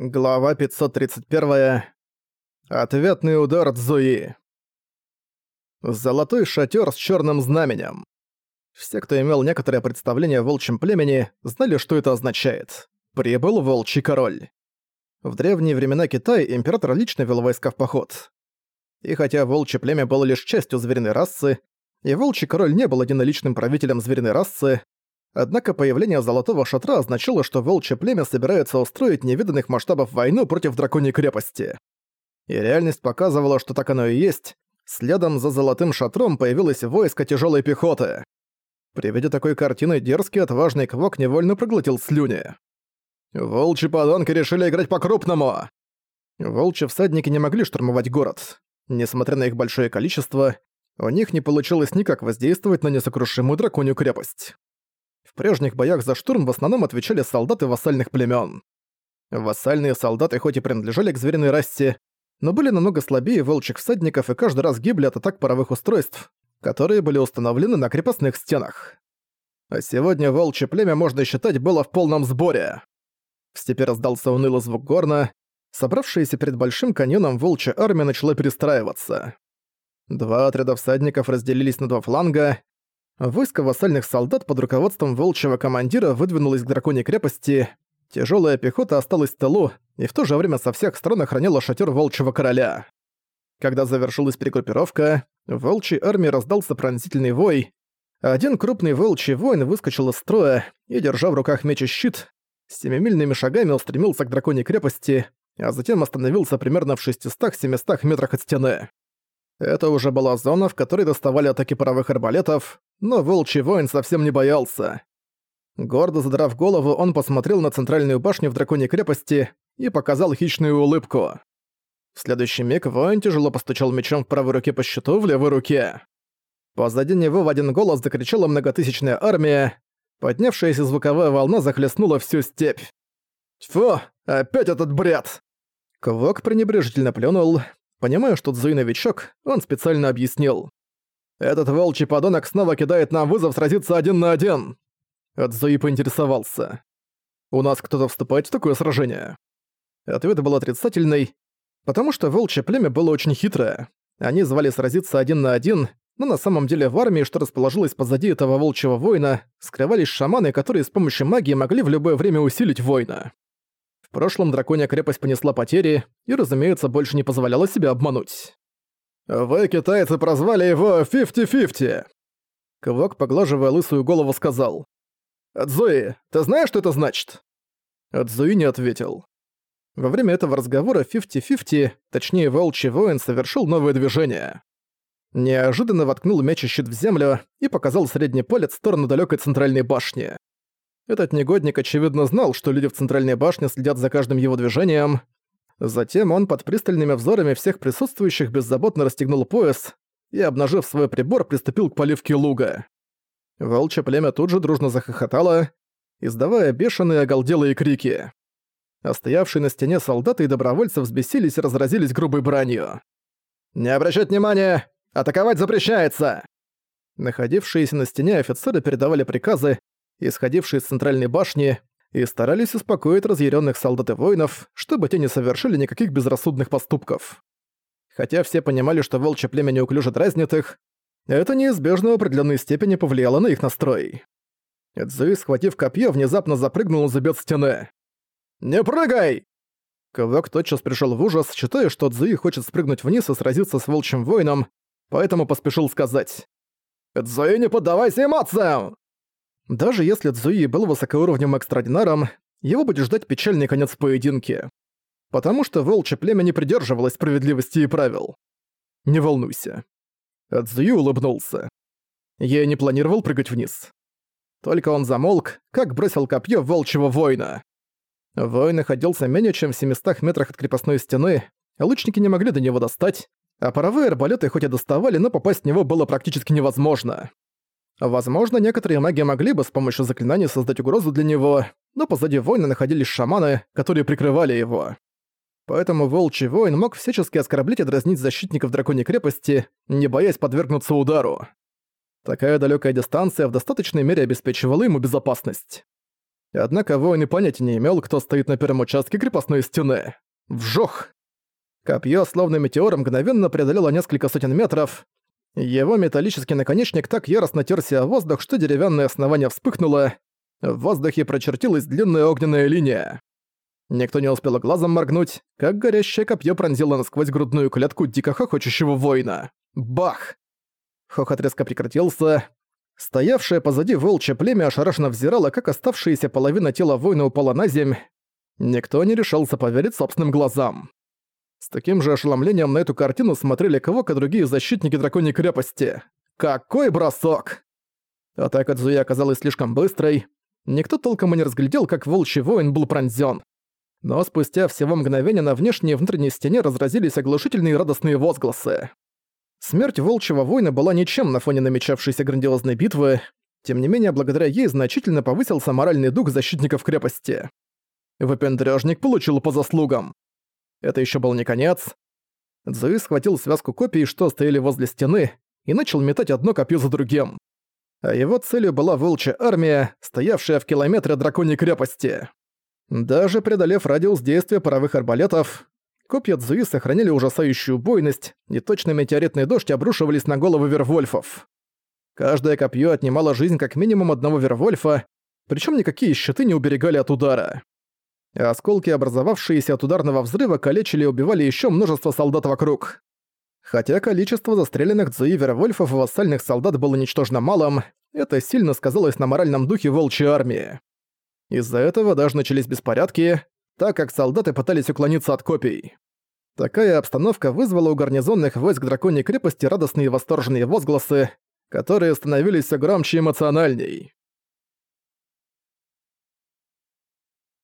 Глава 531. Ответный удар Цзуи. Золотой шатер с черным знаменем. Все, кто имел некоторое представление о волчьем племени, знали, что это означает. Прибыл волчий король. В древние времена Китая император лично вел войска в поход. И хотя волчье племя было лишь частью звериной расы, и волчий король не был единоличным правителем звериной расы, Однако появление Золотого Шатра означало, что волчье племя собирается устроить невиданных масштабов войну против драконьей крепости. И реальность показывала, что так оно и есть. Следом за Золотым Шатром появилось войско тяжелой пехоты. При виде такой картины дерзкий отважный Квок невольно проглотил слюни. «Волчьи подонки решили играть по-крупному!» Волчьи всадники не могли штурмовать город. Несмотря на их большое количество, у них не получилось никак воздействовать на несокрушимую драконью крепость. Прежних боях за штурм в основном отвечали солдаты вассальных племен. Вассальные солдаты хоть и принадлежали к звериной расе, но были намного слабее волчьих всадников и каждый раз гибли от атак паровых устройств, которые были установлены на крепостных стенах. А сегодня волчье племя, можно считать, было в полном сборе. В степи раздался унылый звук горна, собравшаяся перед Большим каньоном волчья армия начала перестраиваться. Два отряда всадников разделились на два фланга, Войско вассальных солдат под руководством волчьего командира выдвинулось к драконьей крепости, тяжелая пехота осталась в тылу и в то же время со всех сторон охраняла шатер волчьего короля. Когда завершилась перегруппировка, в волчьей армии раздался пронзительный вой. Один крупный волчий воин выскочил из строя и, держа в руках меч и щит, семимильными шагами устремился к драконьей крепости, а затем остановился примерно в 600-700 метрах от стены. Это уже была зона, в которой доставали атаки паровых арбалетов, но волчий воин совсем не боялся. Гордо задрав голову, он посмотрел на центральную башню в драконьей крепости и показал хищную улыбку. В следующий миг воин тяжело постучал мечом в правой руке по щиту в левой руке. Позади него в один голос закричала многотысячная армия. Поднявшаяся звуковая волна захлестнула всю степь. «Фу, опять этот бред!» Квок пренебрежительно плюнул, Понимая, что Цзуи новичок, он специально объяснил. «Этот волчий подонок снова кидает нам вызов сразиться один на один!» Цзуи поинтересовался. «У нас кто-то вступает в такое сражение?» Ответ был отрицательный, потому что волчье племя было очень хитрое. Они звали сразиться один на один, но на самом деле в армии, что расположилась позади этого волчьего воина, скрывались шаманы, которые с помощью магии могли в любое время усилить воина. В прошлом драконья крепость понесла потери и, разумеется, больше не позволяла себя обмануть. «Вы, китайцы, прозвали его Фифти-Фифти!» Квок, поглаживая лысую голову, сказал. «Цзуи, ты знаешь, что это значит?» Цзуи не ответил. Во время этого разговора Фифти-Фифти, точнее волчий воин, совершил новое движение. Неожиданно воткнул мяч и щит в землю и показал средний палец в сторону далекой центральной башни. Этот негодник очевидно знал, что люди в центральной башне следят за каждым его движением. Затем он под пристальными взорами всех присутствующих беззаботно расстегнул пояс и, обнажив свой прибор, приступил к поливке луга. Волчье племя тут же дружно захохотало, издавая бешеные оголделые крики. А стоявшие на стене солдаты и добровольцы взбесились и разразились грубой бранью. «Не обращать внимания! Атаковать запрещается!» Находившиеся на стене офицеры передавали приказы, исходившие из центральной башни, и старались успокоить разъяренных солдат и воинов, чтобы те не совершили никаких безрассудных поступков. Хотя все понимали, что волчье племя неуклюже дразнит их, это неизбежно в определенной степени повлияло на их настрой. Эдзуи, схватив копье, внезапно запрыгнул на забет стены. «Не прыгай!» Квок тотчас пришел в ужас, считая, что Цзуи хочет спрыгнуть вниз и сразиться с волчьим воином, поэтому поспешил сказать. «Цзуи, не поддавайся эмоциям!» Даже если Цзуи был высокоуровневым экстрадинаром, его будет ждать печальный конец поединки. Потому что волчье племя не придерживалось справедливости и правил. Не волнуйся. Цзуи улыбнулся. Я не планировал прыгать вниз. Только он замолк, как бросил копье волчьего воина. Воин находился менее чем в 700 метрах от крепостной стены, лучники не могли до него достать, а паровые арбалеты хоть и доставали, но попасть в него было практически невозможно. Возможно, некоторые маги могли бы с помощью заклинаний создать угрозу для него, но позади воина находились шаманы, которые прикрывали его. Поэтому волчий воин мог всячески оскорблять и дразнить защитников драконьей крепости, не боясь подвергнуться удару. Такая далекая дистанция в достаточной мере обеспечивала ему безопасность. Однако воин и понятия не имел, кто стоит на первом участке крепостной стены. Вжух! Копье, словно метеор, мгновенно преодолело несколько сотен метров. Его металлический наконечник так яростно терся о воздух, что деревянное основание вспыхнуло. В воздухе прочертилась длинная огненная линия. Никто не успел глазом моргнуть, как горящее копье пронзило насквозь грудную клетку дико хохочущего воина. Бах! Хохот резко прекратился. Стоявшее позади волчье племя ошарашенно взирало, как оставшаяся половина тела воина упала на земь. Никто не решался поверить собственным глазам. С таким же ошеломлением на эту картину смотрели кого-то другие защитники драконьей крепости. Какой бросок! Атака Цзуи оказалась слишком быстрой. Никто толком и не разглядел, как волчий воин был пронзён. Но спустя всего мгновения на внешней и внутренней стене разразились оглушительные радостные возгласы. Смерть волчьего воина была ничем на фоне намечавшейся грандиозной битвы, тем не менее, благодаря ей значительно повысился моральный дух защитников крепости. Выпендрёжник получил по заслугам. Это еще был не конец. Цзуи схватил связку копий, что стояли возле стены, и начал метать одно копье за другим. А его целью была волчья армия, стоявшая в километре драконьей крепости. Даже преодолев радиус действия паровых арбалетов, копья Цзуи сохранили ужасающую бойность, и точно метеоритный дождь обрушивались на головы вервольфов. Каждое копье отнимало жизнь как минимум одного вервольфа, причем никакие щиты не уберегали от удара. Осколки, образовавшиеся от ударного взрыва, калечили и убивали еще множество солдат вокруг. Хотя количество застреленных Цзуи вервольфов и вассальных солдат было ничтожно малым, это сильно сказалось на моральном духе волчьей армии. Из-за этого даже начались беспорядки, так как солдаты пытались уклониться от копий. Такая обстановка вызвала у гарнизонных войск драконьей крепости радостные и восторженные возгласы, которые становились все громче и эмоциональней.